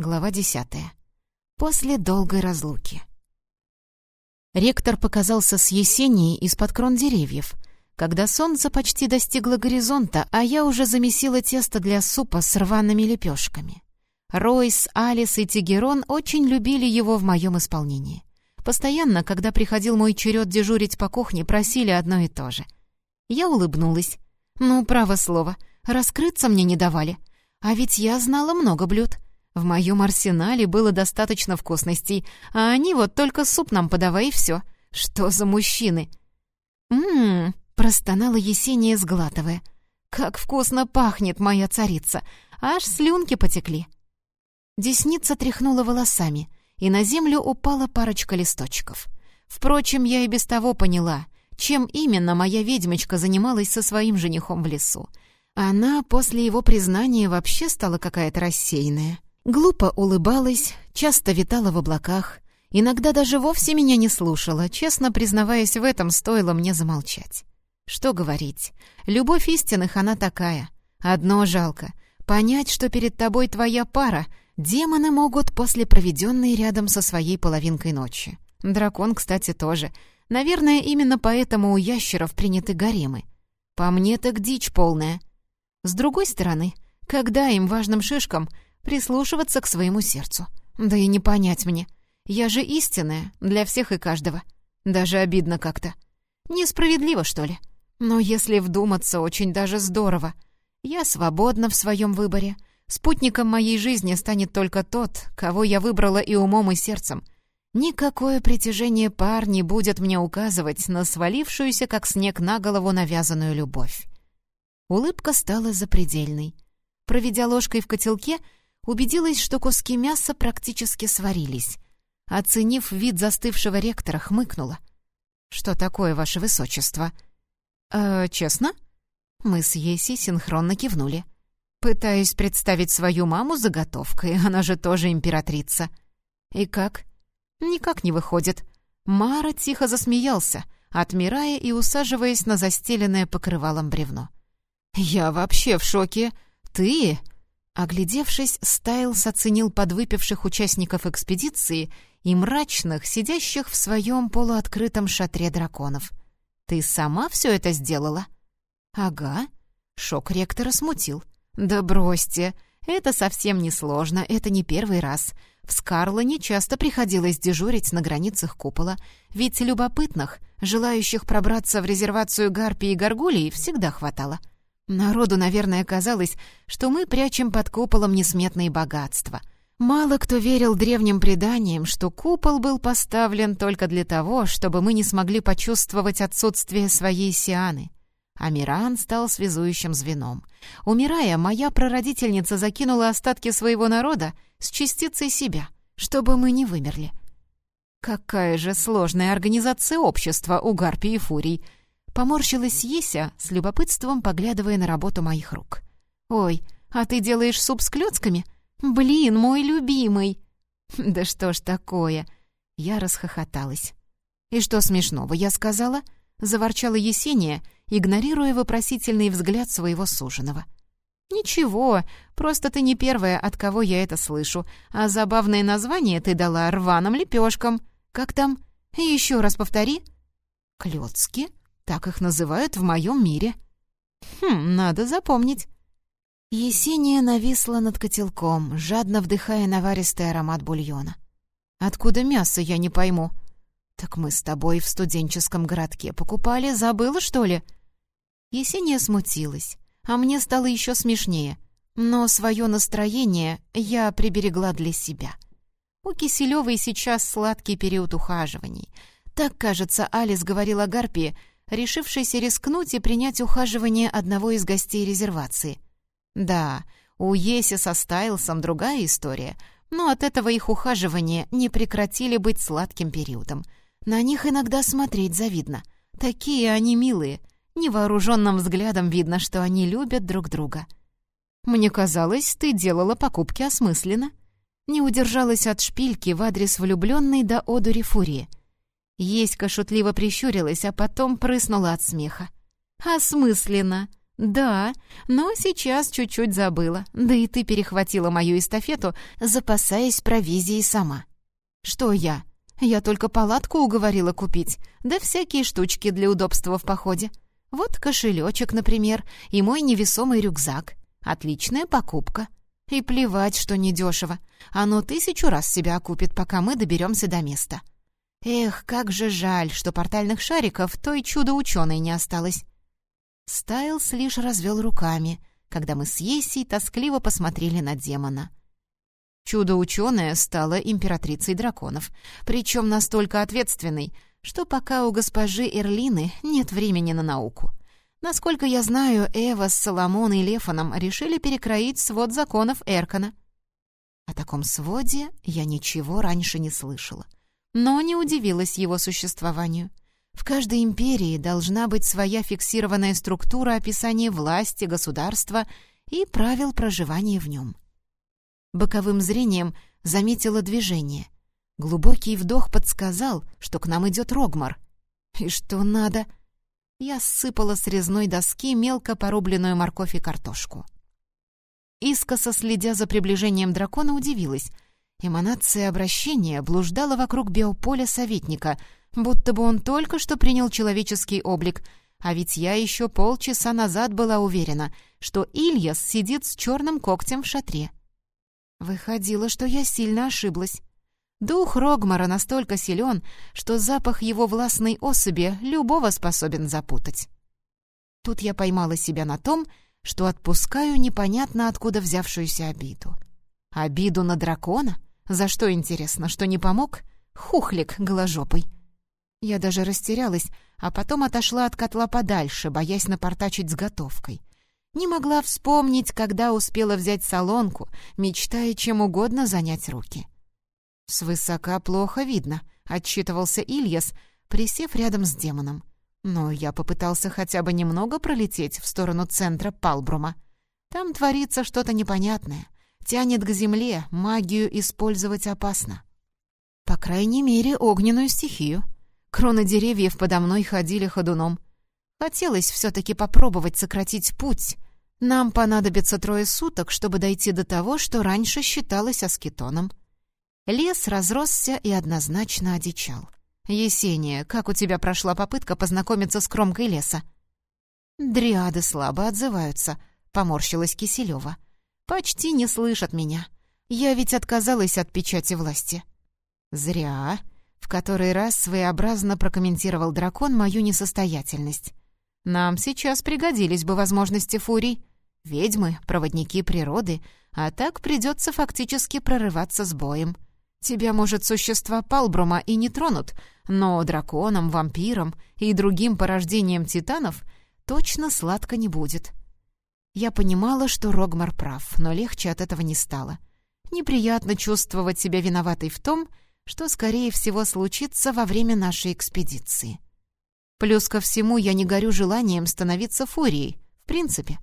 Глава десятая. После долгой разлуки. Ректор показался с Есенией из-под крон деревьев, когда солнце почти достигло горизонта, а я уже замесила тесто для супа с рваными лепешками. Ройс, Алис и Тигерон очень любили его в моем исполнении. Постоянно, когда приходил мой черед дежурить по кухне, просили одно и то же. Я улыбнулась. Ну, право слово, раскрыться мне не давали. А ведь я знала много блюд — в моем арсенале было достаточно вкусностей, а они вот только суп нам подавай и все. Что за мужчины? «М-м-м», простонала Есения, сглатывая. «Как вкусно пахнет моя царица! Аж слюнки потекли!» Десница тряхнула волосами, и на землю упала парочка листочков. Впрочем, я и без того поняла, чем именно моя ведьмочка занималась со своим женихом в лесу. Она после его признания вообще стала какая-то рассеянная. Глупо улыбалась, часто витала в облаках, иногда даже вовсе меня не слушала, честно признаваясь в этом, стоило мне замолчать. Что говорить, любовь истинных она такая. Одно жалко — понять, что перед тобой твоя пара, демоны могут после проведенной рядом со своей половинкой ночи. Дракон, кстати, тоже. Наверное, именно поэтому у ящеров приняты гаремы. По мне так дичь полная. С другой стороны, когда им, важным шишкам, прислушиваться к своему сердцу. Да и не понять мне. Я же истинная для всех и каждого. Даже обидно как-то. Несправедливо, что ли? Но если вдуматься, очень даже здорово. Я свободна в своем выборе. Спутником моей жизни станет только тот, кого я выбрала и умом, и сердцем. Никакое притяжение пар не будет мне указывать на свалившуюся, как снег на голову, навязанную любовь. Улыбка стала запредельной. Проведя ложкой в котелке, убедилась, что куски мяса практически сварились. Оценив вид застывшего ректора, хмыкнула. «Что такое, ваше высочество?» «Э, честно?» Мы с Еси синхронно кивнули. Пытаюсь представить свою маму заготовкой, она же тоже императрица. «И как?» «Никак не выходит». Мара тихо засмеялся, отмирая и усаживаясь на застеленное покрывалом бревно. «Я вообще в шоке. Ты Оглядевшись, Стайлс оценил подвыпивших участников экспедиции и мрачных, сидящих в своем полуоткрытом шатре драконов. «Ты сама все это сделала?» «Ага». Шок ректора смутил. «Да бросьте, это совсем не сложно, это не первый раз. В Скарлоне часто приходилось дежурить на границах купола, ведь любопытных, желающих пробраться в резервацию Гарпии и Гаргулии, всегда хватало. Народу, наверное, казалось, что мы прячем под куполом несметные богатства. Мало кто верил древним преданиям, что купол был поставлен только для того, чтобы мы не смогли почувствовать отсутствие своей Сианы. Амиран стал связующим звеном. Умирая, моя прародительница закинула остатки своего народа с частицей себя, чтобы мы не вымерли. Какая же сложная организация общества у Гарпии и Фурий — Поморщилась Еся, с любопытством поглядывая на работу моих рук. «Ой, а ты делаешь суп с клёцками? Блин, мой любимый!» «Да что ж такое?» Я расхохоталась. «И что смешного, я сказала?» Заворчала Есения, игнорируя вопросительный взгляд своего суженого. «Ничего, просто ты не первая, от кого я это слышу, а забавное название ты дала рваным лепешкам. Как там? Еще раз повтори». «Клёцки?» Так их называют в моем мире. Хм, надо запомнить. Есения нависла над котелком, жадно вдыхая наваристый аромат бульона. «Откуда мясо, я не пойму?» «Так мы с тобой в студенческом городке покупали, забыла, что ли?» Есения смутилась, а мне стало еще смешнее. Но свое настроение я приберегла для себя. У Киселевой сейчас сладкий период ухаживаний. Так, кажется, Алис говорила Гарпии, решившийся рискнуть и принять ухаживание одного из гостей резервации. Да, у Еси со Стайлсом другая история, но от этого их ухаживания не прекратили быть сладким периодом. На них иногда смотреть завидно. Такие они милые. Невооруженным взглядом видно, что они любят друг друга. «Мне казалось, ты делала покупки осмысленно». Не удержалась от шпильки в адрес влюбленной до одури фурии — Еська шутливо прищурилась, а потом прыснула от смеха. «Осмысленно! «Да, но сейчас чуть-чуть забыла, да и ты перехватила мою эстафету, запасаясь провизией сама». «Что я? Я только палатку уговорила купить, да всякие штучки для удобства в походе. Вот кошелечек, например, и мой невесомый рюкзак. Отличная покупка. И плевать, что недешево. Оно тысячу раз себя окупит, пока мы доберемся до места. Эх, как же жаль, что портальных шариков той чудо-ученой не осталось. Стайлс лишь развел руками, когда мы с Есей тоскливо посмотрели на демона. Чудо-ученая стала императрицей драконов, причем настолько ответственной, что пока у госпожи Эрлины нет времени на науку. Насколько я знаю, Эва с Соломон и Лефаном решили перекроить свод законов Эркана. О таком своде я ничего раньше не слышала, но не удивилась его существованию. В каждой империи должна быть своя фиксированная структура описания власти, государства и правил проживания в нем. Боковым зрением заметила движение. Глубокий вдох подсказал, что к нам идет Рогмар. И что надо? Я сыпала с резной доски мелко порубленную морковь и картошку. Искоса следя за приближением дракона, удивилась. Эманация обращения блуждала вокруг биополя советника, будто бы он только что принял человеческий облик, а ведь я еще полчаса назад была уверена, что Ильяс сидит с черным когтем в шатре. Выходило, что я сильно ошиблась. Дух Рогмара настолько силен, что запах его властной особи любого способен запутать. Тут я поймала себя на том, что отпускаю непонятно откуда взявшуюся обиду. Обиду на дракона? За что, интересно, что не помог? Хухлик голожопый. Я даже растерялась, а потом отошла от котла подальше, боясь напортачить с готовкой. Не могла вспомнить, когда успела взять солонку, мечтая чем угодно занять руки. «Свысока плохо видно», — отчитывался Ильяс, присев рядом с демоном. Но я попытался хотя бы немного пролететь в сторону центра Палбрума. Там творится что-то непонятное. Тянет к земле, магию использовать опасно. По крайней мере, огненную стихию. Кроны деревьев подо мной ходили ходуном. Хотелось все-таки попробовать сократить путь. Нам понадобится трое суток, чтобы дойти до того, что раньше считалось аскетоном. Лес разросся и однозначно одичал. «Есения, как у тебя прошла попытка познакомиться с кромкой леса?» «Дриады слабо отзываются», — поморщилась Киселева. «Почти не слышат меня. Я ведь отказалась от печати власти». «Зря», — в который раз своеобразно прокомментировал дракон мою несостоятельность. «Нам сейчас пригодились бы возможности фурий. Ведьмы — проводники природы, а так придется фактически прорываться с боем». Тебя, может, существа Палбрума и не тронут, но драконам, вампирам и другим порождениям титанов точно сладко не будет. Я понимала, что Рогмар прав, но легче от этого не стало. Неприятно чувствовать себя виноватой в том, что, скорее всего, случится во время нашей экспедиции. Плюс ко всему, я не горю желанием становиться фурией, в принципе.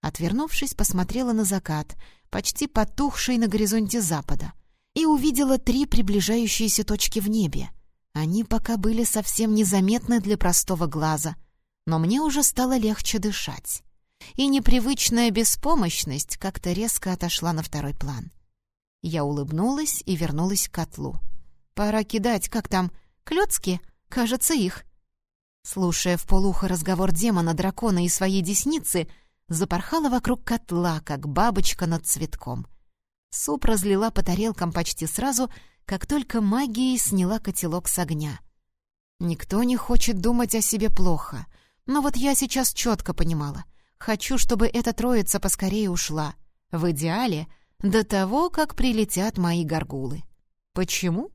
Отвернувшись, посмотрела на закат, почти потухший на горизонте запада — и увидела три приближающиеся точки в небе. Они пока были совсем незаметны для простого глаза, но мне уже стало легче дышать. И непривычная беспомощность как-то резко отошла на второй план. Я улыбнулась и вернулась к котлу. «Пора кидать, как там, клёцки? Кажется, их». Слушая в полухо разговор демона, дракона и своей десницы, запорхала вокруг котла, как бабочка над цветком. Суп разлила по тарелкам почти сразу, как только магией сняла котелок с огня. Никто не хочет думать о себе плохо, но вот я сейчас четко понимала. Хочу, чтобы эта троица поскорее ушла. В идеале до того, как прилетят мои горгулы. Почему?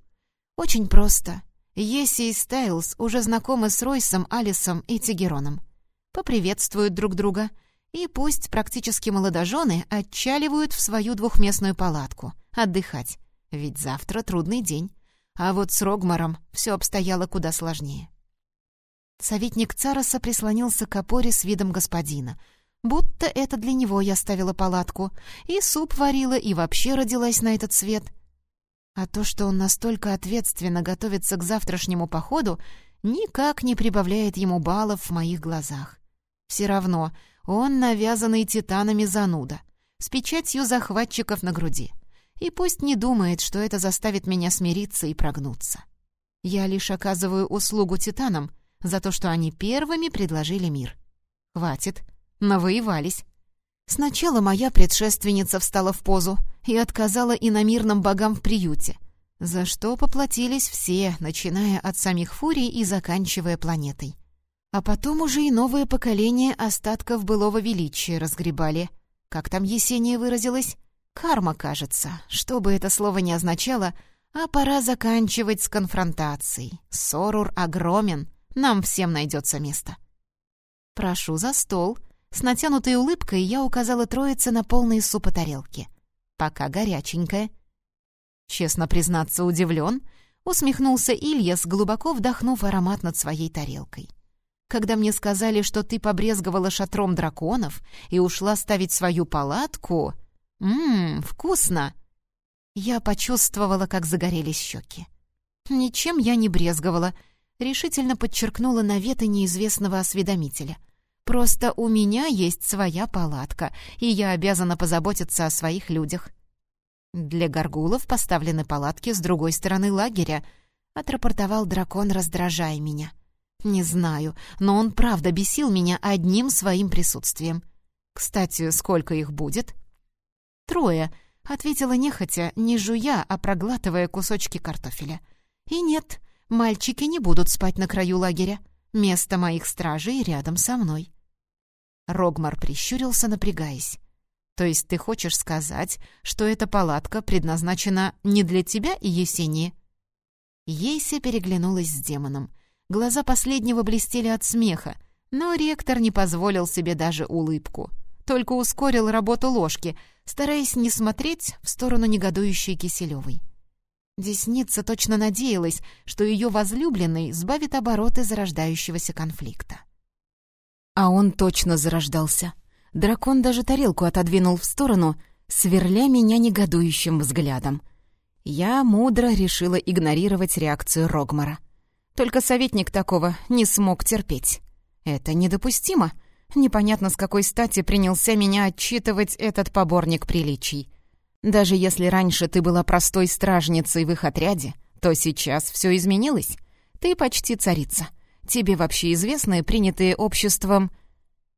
Очень просто. Еси и Стайлз уже знакомы с Ройсом, Алисом и Тигероном. Поприветствуют друг друга — и пусть практически молодожены отчаливают в свою двухместную палатку, отдыхать, ведь завтра трудный день. А вот с Рогмаром все обстояло куда сложнее. Советник Цароса прислонился к опоре с видом господина, будто это для него я ставила палатку, и суп варила, и вообще родилась на этот свет. А то, что он настолько ответственно готовится к завтрашнему походу, никак не прибавляет ему баллов в моих глазах. Все равно Он навязанный титанами зануда, с печатью захватчиков на груди. И пусть не думает, что это заставит меня смириться и прогнуться. Я лишь оказываю услугу титанам за то, что они первыми предложили мир. Хватит, навоевались. Сначала моя предшественница встала в позу и отказала иномирным богам в приюте, за что поплатились все, начиная от самих фурий и заканчивая планетой. А потом уже и новое поколение остатков былого величия разгребали. Как там Есения выразилась? Карма, кажется. Что бы это слово ни означало, а пора заканчивать с конфронтацией. Сорур огромен, нам всем найдется место. «Прошу за стол», с натянутой улыбкой я указала троице на полные супа тарелки. «Пока горяченькая». Честно признаться, удивлен, усмехнулся Ильяс, глубоко вдохнув аромат над своей тарелкой. «Когда мне сказали, что ты побрезговала шатром драконов и ушла ставить свою палатку...» «Ммм, вкусно!» Я почувствовала, как загорелись щеки. «Ничем я не брезговала», — решительно подчеркнула наветы неизвестного осведомителя. Просто у меня есть своя палатка, и я обязана позаботиться о своих людях. Для горгулов поставлены палатки с другой стороны лагеря, отрапортовал дракон, раздражая меня. Не знаю, но он правда бесил меня одним своим присутствием. Кстати, сколько их будет? Трое, ответила нехотя, не жуя, а проглатывая кусочки картофеля. И нет, мальчики не будут спать на краю лагеря. Место моих стражей рядом со мной. Рогмар прищурился, напрягаясь. «То есть ты хочешь сказать, что эта палатка предназначена не для тебя и Есении?» Ейся переглянулась с демоном. Глаза последнего блестели от смеха, но ректор не позволил себе даже улыбку. Только ускорил работу ложки, стараясь не смотреть в сторону негодующей Киселевой. Десница точно надеялась, что ее возлюбленный сбавит обороты зарождающегося конфликта. А он точно зарождался. Дракон даже тарелку отодвинул в сторону, сверля меня негодующим взглядом. Я мудро решила игнорировать реакцию Рогмара. Только советник такого не смог терпеть. Это недопустимо. Непонятно, с какой стати принялся меня отчитывать этот поборник приличий. Даже если раньше ты была простой стражницей в их отряде, то сейчас все изменилось. Ты почти царица. Тебе вообще известны принятые обществом...»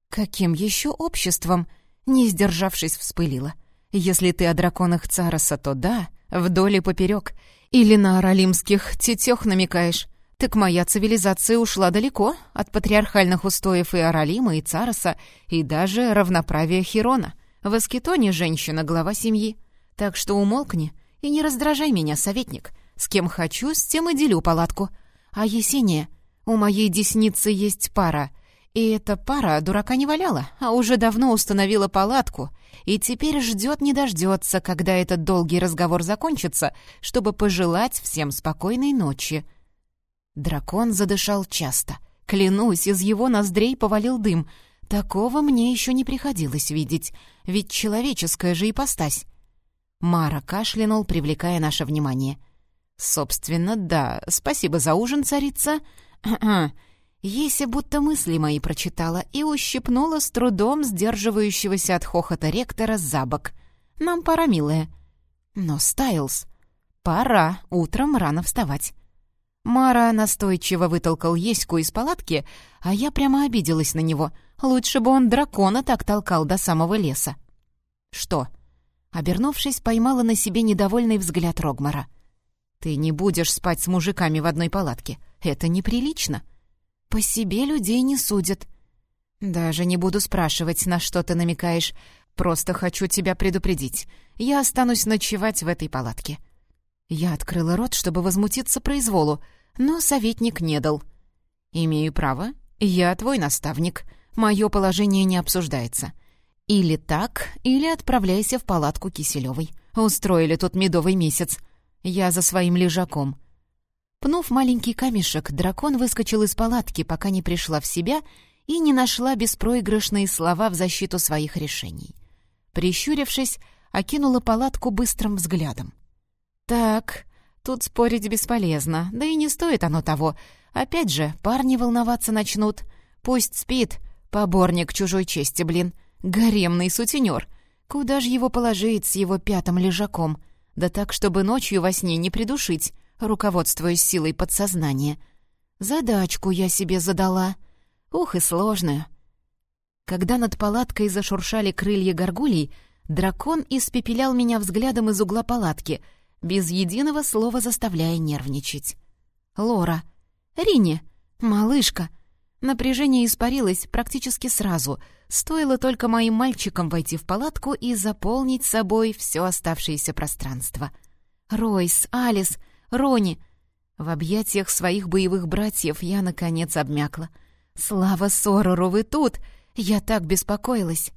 «Каким еще обществом?» Не сдержавшись, вспылила. «Если ты о драконах Цароса, то да, вдоль и поперек. Или на аралимских тетех намекаешь. Так моя цивилизация ушла далеко от патриархальных устоев и Аралима, и Цароса, и даже равноправия Хирона. В Аскетоне женщина — глава семьи. Так что умолкни и не раздражай меня, советник. С кем хочу, с тем и делю палатку. А Есения...» У моей десницы есть пара, и эта пара дурака не валяла, а уже давно установила палатку, и теперь ждет не дождется, когда этот долгий разговор закончится, чтобы пожелать всем спокойной ночи. Дракон задышал часто. Клянусь, из его ноздрей повалил дым. Такого мне еще не приходилось видеть, ведь человеческая же ипостась. Мара кашлянул, привлекая наше внимание. «Собственно, да, спасибо за ужин, царица. Еся будто мысли мои прочитала и ущипнула с трудом сдерживающегося от хохота ректора за бок. «Нам пора, милая». «Но, Стайлз, пора утром рано вставать». Мара настойчиво вытолкал Еську из палатки, а я прямо обиделась на него. Лучше бы он дракона так толкал до самого леса. «Что?» Обернувшись, поймала на себе недовольный взгляд Рогмара. «Ты не будешь спать с мужиками в одной палатке. Это неприлично. По себе людей не судят. Даже не буду спрашивать, на что ты намекаешь. Просто хочу тебя предупредить. Я останусь ночевать в этой палатке». Я открыла рот, чтобы возмутиться произволу, но советник не дал. «Имею право. Я твой наставник. Мое положение не обсуждается. Или так, или отправляйся в палатку Киселевой. Устроили тут медовый месяц. Я за своим лежаком. Пнув маленький камешек, дракон выскочил из палатки, пока не пришла в себя и не нашла беспроигрышные слова в защиту своих решений. Прищурившись, окинула палатку быстрым взглядом. «Так, тут спорить бесполезно, да и не стоит оно того. Опять же, парни волноваться начнут. Пусть спит, Поборник чужой чести, блин. Гаремный сутенер. Куда же его положить с его пятым лежаком? Да так, чтобы ночью во сне не придушить, руководствуясь силой подсознания. Задачку я себе задала. Ух, и сложную. Когда над палаткой зашуршали крылья горгулей, дракон испепелял меня взглядом из угла палатки, без единого слова заставляя нервничать. «Лора! Рини! Малышка!» Напряжение испарилось практически сразу. Стоило только моим мальчикам войти в палатку и заполнить собой все оставшееся пространство. Ройс, Алис, Рони. В объятиях своих боевых братьев я, наконец, обмякла. «Слава Сорору, вы тут! Я так беспокоилась!»